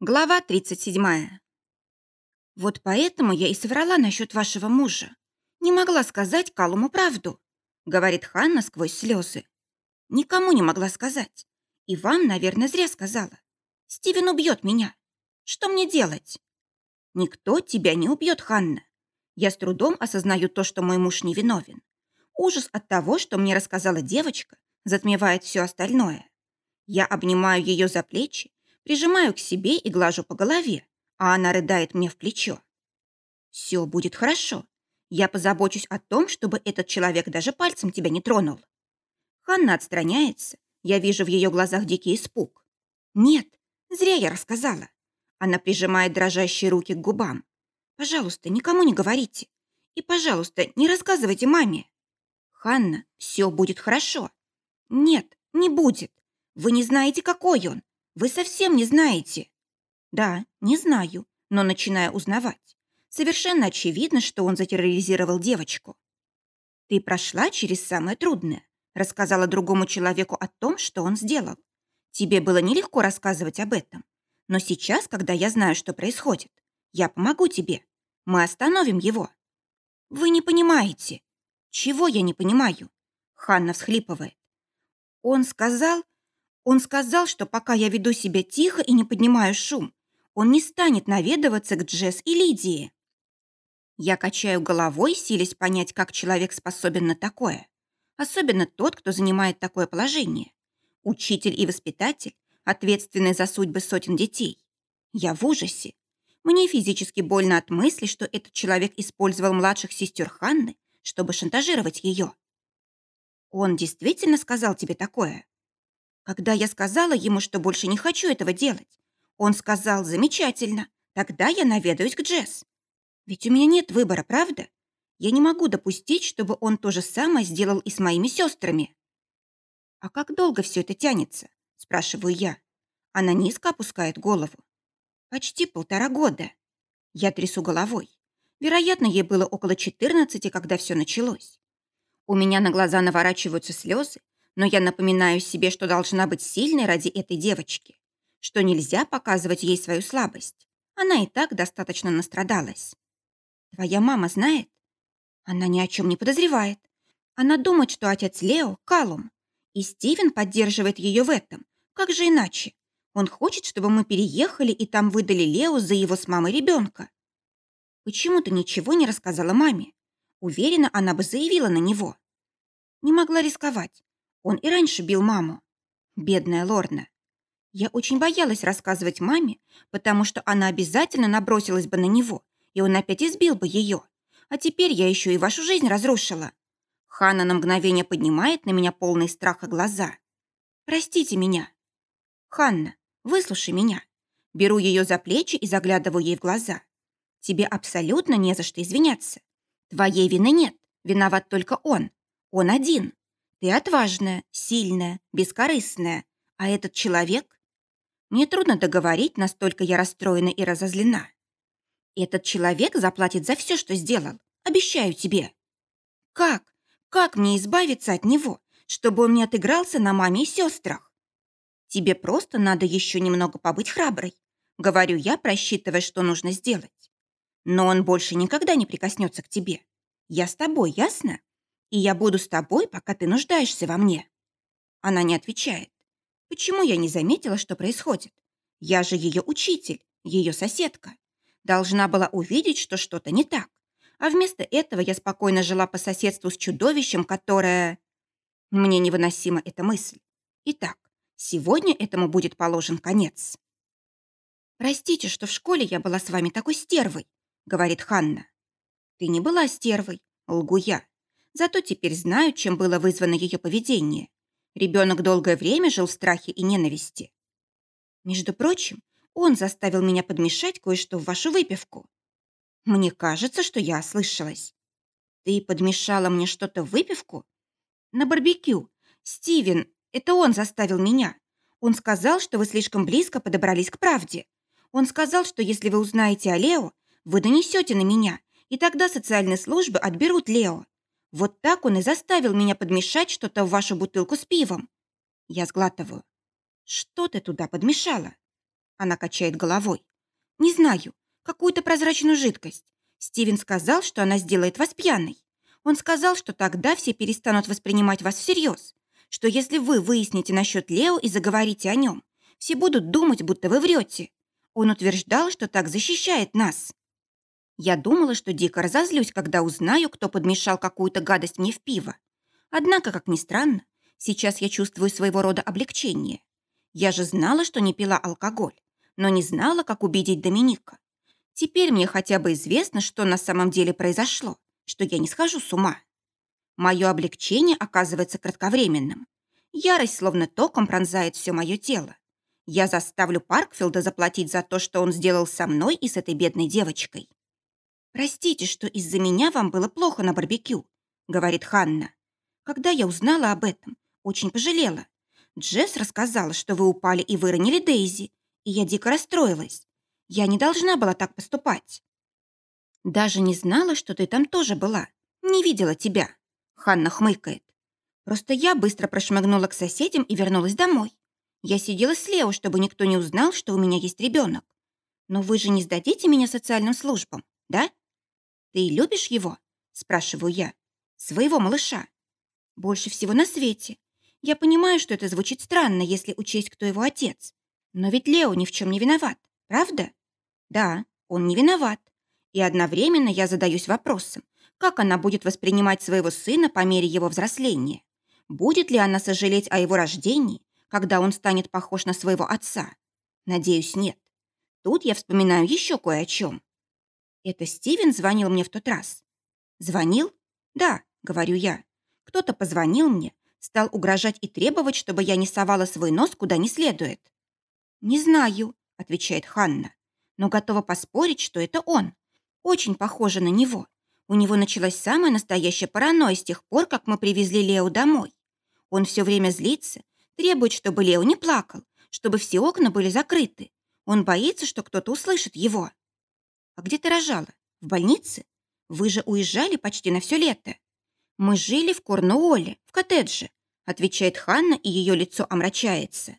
Глава 37. Вот поэтому я и соврала насчет вашего мужа. Не могла сказать Калуму правду, говорит Ханна сквозь слезы. Никому не могла сказать. И вам, наверное, зря сказала. Стивен убьет меня. Что мне делать? Никто тебя не убьет, Ханна. Я с трудом осознаю то, что мой муж невиновен. Ужас от того, что мне рассказала девочка, затмевает все остальное. Я обнимаю ее за плечи Прижимаю к себе и глажу по голове, а она рыдает мне в плечо. «Все будет хорошо. Я позабочусь о том, чтобы этот человек даже пальцем тебя не тронул». Ханна отстраняется. Я вижу в ее глазах дикий испуг. «Нет, зря я рассказала». Она прижимает дрожащие руки к губам. «Пожалуйста, никому не говорите. И, пожалуйста, не рассказывайте маме». «Ханна, все будет хорошо». «Нет, не будет. Вы не знаете, какой он. Вы совсем не знаете?» «Да, не знаю, но начинаю узнавать. Совершенно очевидно, что он затерроризировал девочку. Ты прошла через самое трудное, рассказала другому человеку о том, что он сделал. Тебе было нелегко рассказывать об этом. Но сейчас, когда я знаю, что происходит, я помогу тебе. Мы остановим его. Вы не понимаете. Чего я не понимаю? Ханна всхлипывает. Он сказал, он сказал, что пока я веду себя тихо и не поднимаю шум, он не станет наведываться к Джесс и Лидии. Я качаю головой, силясь понять, как человек способен на такое. Особенно тот, кто занимает такое положение. Учитель и воспитатель, ответственный за судьбы сотен детей. Я в ужасе. Мне физически больно от мысли, что этот человек использовал младших сестер Ханны, чтобы шантажировать ее. Он действительно сказал тебе такое? Когда я сказала ему, что больше не хочу этого делать, он сказал «замечательно, тогда я наведаюсь к Джесс». Ведь у меня нет выбора, правда? Я не могу допустить, чтобы он то же самое сделал и с моими сестрами. «А как долго все это тянется?» – спрашиваю я. Она низко опускает голову. «Почти полтора года». Я трясу головой. Вероятно, ей было около 14, когда все началось. У меня на глаза наворачиваются слезы, но я напоминаю себе, что должна быть сильной ради этой девочки, что нельзя показывать ей свою слабость. Она и так достаточно настрадалась. Твоя мама знает? Она ни о чем не подозревает. Она думает, что отец Лео – Калум. И Стивен поддерживает ее в этом. Как же иначе? Он хочет, чтобы мы переехали и там выдали Лео за его с мамой ребенка. Почему ты ничего не рассказала маме? Уверена, она бы заявила на него. Не могла рисковать. Он и раньше бил маму. Бедная Лорна. Я очень боялась рассказывать маме, потому что она обязательно набросилась бы на него, и он опять избил бы ее. А теперь я еще и вашу жизнь разрушила. Ханна на мгновение поднимает на меня полные страха глаза. Простите меня. Ханна, выслушай меня. Беру ее за плечи и заглядываю ей в глаза. Тебе абсолютно не за что извиняться. Твоей вины нет, виноват только он. Он один. Ты отважная, сильная, бескорыстная. А этот человек? Мне трудно договорить, настолько я расстроена и разозлена. Этот человек заплатит за все, что сделал. Обещаю тебе. Как? Как мне избавиться от него, чтобы он не отыгрался на маме и сестрах? Тебе просто надо еще немного побыть храброй. Говорю я, просчитывая, что нужно сделать. Но он больше никогда не прикоснется к тебе. Я с тобой, ясно? И я буду с тобой, пока ты нуждаешься во мне». Она не отвечает. Почему я не заметила, что происходит? Я же ее учитель, ее соседка. Должна была увидеть, что что-то не так. А вместо этого я спокойно жила по соседству с чудовищем, которое... Мне невыносима эта мысль. Итак, сегодня этому будет положен конец. «Простите, что в школе я была с вами такой стервой», — говорит Ханна. «Ты не была стервой», — лгу я. Зато теперь знаю, чем было вызвано ее поведение. Ребенок долгое время жил в страхе и ненависти. Между прочим, он заставил меня подмешать кое-что в вашу выпивку. Мне кажется, что я ослышалась. Ты подмешала мне что-то в выпивку? На барбекю. Стивен, это он заставил меня. Он сказал, что вы слишком близко подобрались к правде. Он сказал, что если вы узнаете о Лео, вы донесете на меня, и тогда социальные службы отберут Лео. Вот так он и заставил меня подмешать что-то в вашу бутылку с пивом. Я сглатываю. Что ты туда подмешала? Она качает головой. «Не знаю. Какую-то прозрачную жидкость. Стивен сказал, что она сделает вас пьяной. Он сказал, что тогда все перестанут воспринимать вас всерьез. Что если вы выясните насчет Лео и заговорите о нем, все будут думать, будто вы врете. Он утверждал, что так защищает нас. Я думала, что дико разозлюсь, когда узнаю, кто подмешал какую-то гадость мне в пиво. Однако, как ни странно, сейчас я чувствую своего рода облегчение. Я же знала, что не пила алкоголь, но не знала, как убедить Доминика. Теперь мне хотя бы известно, что на самом деле произошло, что я не схожу с ума. Мое облегчение оказывается кратковременным. Ярость словно током пронзает все мое тело. Я заставлю Паркфилда заплатить за то, что он сделал со мной и с этой бедной девочкой. «Простите, что из-за меня вам было плохо на барбекю», — говорит Ханна. «Когда я узнала об этом, очень пожалела. Джесс рассказала, что вы упали и выронили Дейзи, и я дико расстроилась. Я не должна была так поступать». «Даже не знала, что ты там тоже была. Не видела тебя», — Ханна хмыкает. «Просто я быстро прошмыгнула к соседям и вернулась домой. Я сидела с Лео, чтобы никто не узнал, что у меня есть ребенок. Но вы же не сдадите меня социальным службам, да?» «Ты любишь его?» – спрашиваю я. «Своего малыша?» «Больше всего на свете. Я понимаю, что это звучит странно, если учесть, кто его отец. Но ведь Лео ни в чем не виноват, правда?» «Да, он не виноват. И одновременно я задаюсь вопросом, как она будет воспринимать своего сына по мере его взросления? Будет ли она сожалеть о его рождении, когда он станет похож на своего отца? Надеюсь, нет. Тут я вспоминаю еще кое о чем. Это Стивен звонил мне в тот раз. Звонил? Да, говорю я. Кто-то позвонил мне, стал угрожать и требовать, чтобы я не совала свой нос куда не следует. Не знаю, отвечает Ханна, но готова поспорить, что это он. Очень похоже на него. У него началась самая настоящая паранойя с тех пор, как мы привезли Лео домой. Он все время злится, требует, чтобы Лео не плакал, чтобы все окна были закрыты. Он боится, что кто-то услышит его. «А где ты рожала? В больнице? Вы же уезжали почти на все лето». «Мы жили в Корнуолле, в коттедже», отвечает Ханна, и ее лицо омрачается.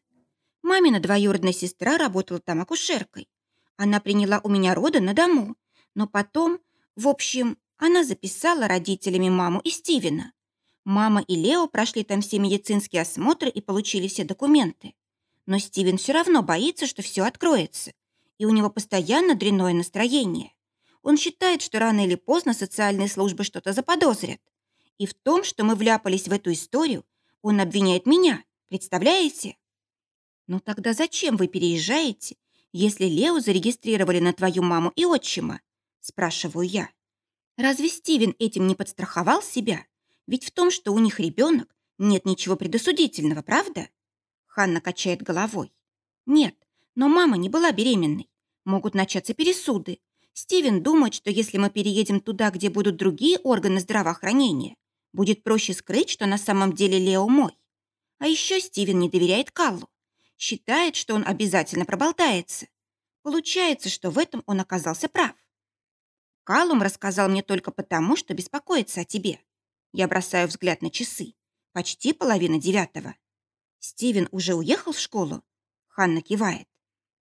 Мамина двоюродная сестра работала там акушеркой. Она приняла у меня роды на дому, но потом, в общем, она записала родителями маму и Стивена. Мама и Лео прошли там все медицинские осмотры и получили все документы. Но Стивен все равно боится, что все откроется и у него постоянно дрянное настроение. Он считает, что рано или поздно социальные службы что-то заподозрят. И в том, что мы вляпались в эту историю, он обвиняет меня, представляете? Ну тогда зачем вы переезжаете, если Лео зарегистрировали на твою маму и отчима? Спрашиваю я. Разве Стивен этим не подстраховал себя? Ведь в том, что у них ребенок, нет ничего предосудительного, правда? Ханна качает головой. Нет, но мама не была беременной. Могут начаться пересуды. Стивен думает, что если мы переедем туда, где будут другие органы здравоохранения, будет проще скрыть, что на самом деле Лео мой. А еще Стивен не доверяет Каллу. Считает, что он обязательно проболтается. Получается, что в этом он оказался прав. Каллум рассказал мне только потому, что беспокоится о тебе. Я бросаю взгляд на часы. Почти половина девятого. Стивен уже уехал в школу? Ханна кивает.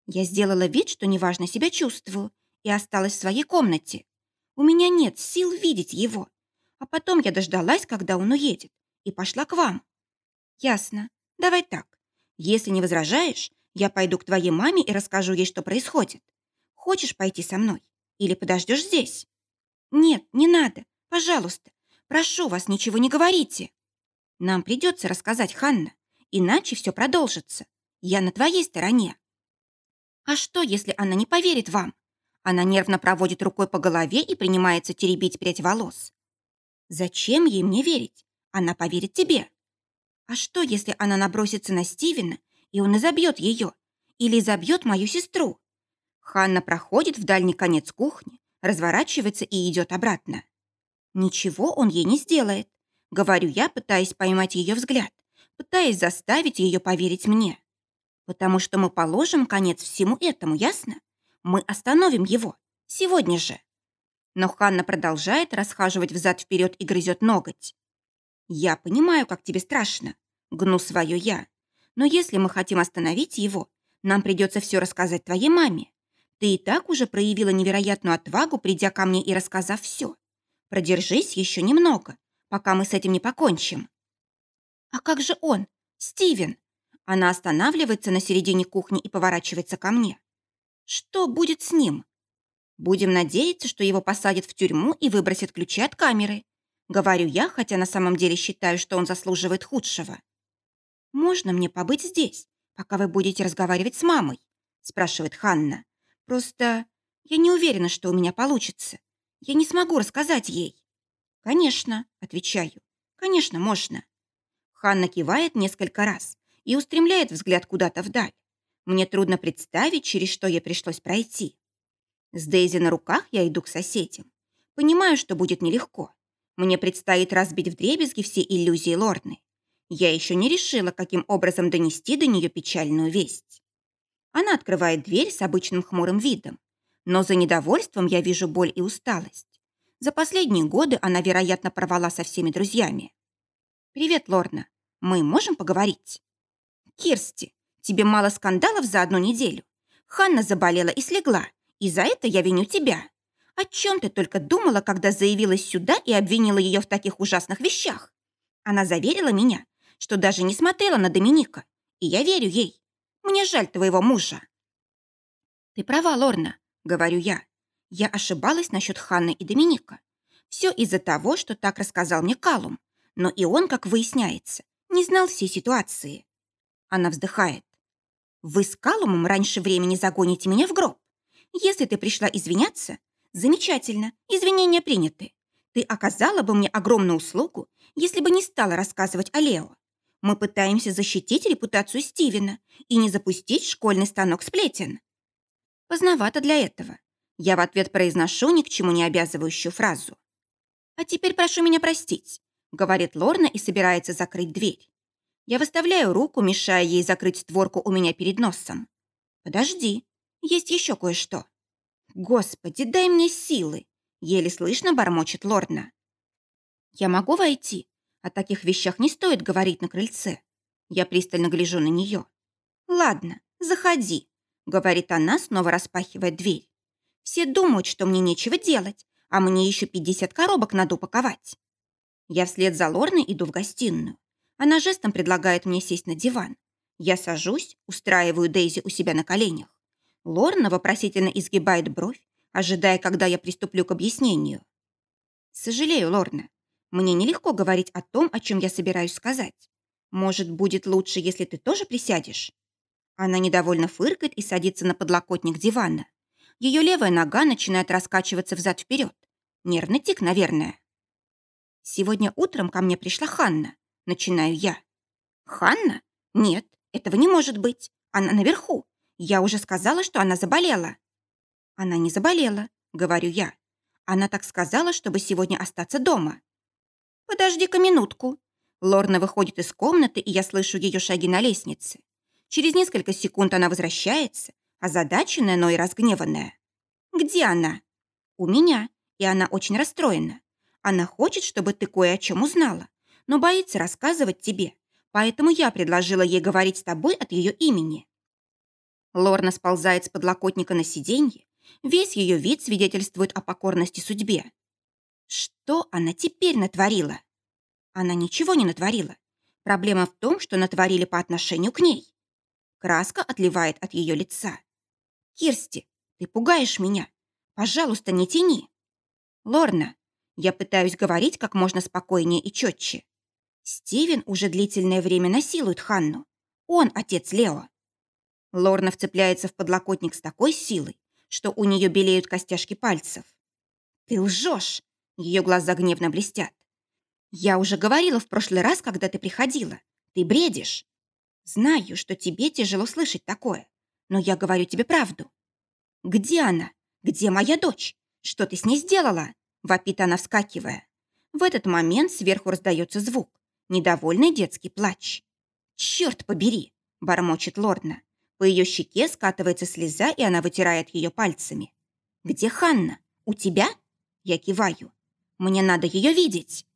Я сделала вид, что неважно себя чувствую, и осталась в своей комнате. У меня нет сил видеть его. А потом я дождалась, когда он уедет, и пошла к вам. Ясно. Давай так. Если не возражаешь, я пойду к твоей маме и расскажу ей, что происходит. Хочешь пойти со мной? Или подождешь здесь? Нет, не надо. Пожалуйста. Прошу вас, ничего не говорите. Нам придется рассказать, Ханна, иначе все продолжится. Я на твоей стороне. А что, если она не поверит вам? Она нервно проводит рукой по голове и принимается теребить прядь волос. Зачем ей мне верить? Она поверит тебе. А что, если она набросится на Стивена, и он изобьет ее? Или изобьет мою сестру? Ханна проходит в дальний конец кухни, разворачивается и идет обратно. Ничего он ей не сделает, говорю я, пытаясь поймать ее взгляд, пытаясь заставить ее поверить мне. Потому что мы положим конец всему этому, ясно? Мы остановим его. Сегодня же. Но Ханна продолжает расхаживать взад-вперед и грызет ноготь. «Я понимаю, как тебе страшно», — гну свое «я». «Но если мы хотим остановить его, Нам придется все рассказать твоей маме. Ты и так уже проявила невероятную отвагу, придя ко мне и рассказав все. Продержись еще немного, пока мы с этим не покончим. А как же он, Стивен? Она останавливается на середине кухни и поворачивается ко мне. Что будет с ним? Будем надеяться, что его посадят в тюрьму и выбросят ключи от камеры. Говорю я, хотя на самом деле считаю, что он заслуживает худшего. «Можно мне побыть здесь, пока вы будете разговаривать с мамой?» спрашивает Ханна. «Просто я не уверена, что у меня получится. Я не смогу рассказать ей». «Конечно», — отвечаю. «Конечно, можно». Ханна кивает несколько раз и устремляет взгляд куда-то вдаль. Мне трудно представить, через что ей пришлось пройти. С Дейзи на руках я иду к соседям. Понимаю, что будет нелегко. Мне предстоит разбить вдребезги все иллюзии Лорны. Я еще не решила, каким образом донести до нее печальную весть. Она открывает дверь с обычным хмурым видом. Но за недовольством я вижу боль и усталость. За последние годы она, вероятно, порвала со всеми друзьями. «Привет, Лорна. Мы можем поговорить?» «Кирсти, тебе мало скандалов за одну неделю. Ханна заболела и слегла, и за это я виню тебя. О чем ты только думала, когда заявилась сюда и обвинила ее в таких ужасных вещах? Она заверила меня, что даже не смотрела на Доминика, и я верю ей. Мне жаль твоего мужа». «Ты права, Лорна», — говорю я. Я ошибалась насчет Ханны и Доминика. Все из-за того, что так рассказал мне Калум. Но и он, как выясняется, не знал всей ситуации. Она вздыхает. «Вы с Калумом раньше времени загоните меня в гроб. Если ты пришла извиняться, замечательно, извинения приняты. Ты оказала бы мне огромную услугу, если бы не стала рассказывать о Лео. Мы пытаемся защитить репутацию Стивена и не запустить школьный станок сплетен. Поздновато для этого. Я в ответ произношу ни к чему не обязывающую фразу. «А теперь прошу меня простить», — говорит Лорна и собирается закрыть дверь. Я выставляю руку, мешая ей закрыть створку у меня перед носом. «Подожди, есть еще кое-что». «Господи, дай мне силы!» — еле слышно бормочет Лорна. «Я могу войти? О таких вещах не стоит говорить на крыльце». Я пристально гляжу на нее. «Ладно, заходи», — говорит она, снова распахивая дверь. «Все думают, что мне нечего делать, а мне еще 50 коробок надо упаковать». Я вслед за Лорной иду в гостиную. Она жестом предлагает мне сесть на диван. Я сажусь, устраиваю Дейзи у себя на коленях. Лорна вопросительно изгибает бровь, ожидая, когда я приступлю к объяснению. «Сожалею, Лорна. Мне нелегко говорить о том, о чем я собираюсь сказать. Может, будет лучше, если ты тоже присядешь?» Она недовольно фыркает и садится на подлокотник дивана. Ее левая нога начинает раскачиваться взад-вперед. Нервный тик, наверное. Сегодня утром ко мне пришла Ханна. Начинаю я. Ханна? Нет, этого не может быть. Она наверху. Я уже сказала, что она заболела. Она не заболела, говорю я. Она так сказала, чтобы сегодня остаться дома. Подожди-ка минутку. Лорна выходит из комнаты, и я слышу ее шаги на лестнице. Через несколько секунд она возвращается, озадаченная, но и разгневанная. «Где она?» «У меня, и она очень расстроена. Она хочет, чтобы ты кое о чем узнала, но боится рассказывать тебе, поэтому я предложила ей говорить с тобой от ее имени». Лорна сползает с подлокотника на сиденье. Весь ее вид свидетельствует о покорности судьбе. Что она теперь натворила? Она ничего не натворила. Проблема в том, что натворили по отношению к ней. Краска отливает от ее лица. «Кирсти, ты пугаешь меня. Пожалуйста, не тяни». «Лорна, я пытаюсь говорить как можно спокойнее и четче. Стивен уже длительное время насилует Ханну. Он отец Лео. Лорна вцепляется в подлокотник с такой силой, что у нее белеют костяшки пальцев. «Ты лжешь!» Ее глаза гневно блестят. «Я уже говорила в прошлый раз, когда ты приходила. Ты бредишь. Знаю, что тебе тяжело слышать такое, но я говорю тебе правду. Где она? Где моя дочь? Что ты с ней сделала?» Вопит она, вскакивая. В этот момент сверху раздается звук. Недовольный детский плач. «Черт побери!» – бормочет Лорна. По ее щеке скатывается слеза, и она вытирает ее пальцами. «Где Ханна? У тебя?» Я киваю. «Мне надо ее видеть!»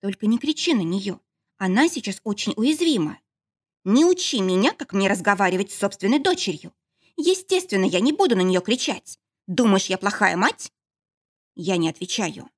«Только не кричи на нее. Она сейчас очень уязвима». Не учи меня, как мне разговаривать с собственной дочерью. Естественно, я не буду на нее кричать. Думаешь, я плохая мать?» Я не отвечаю.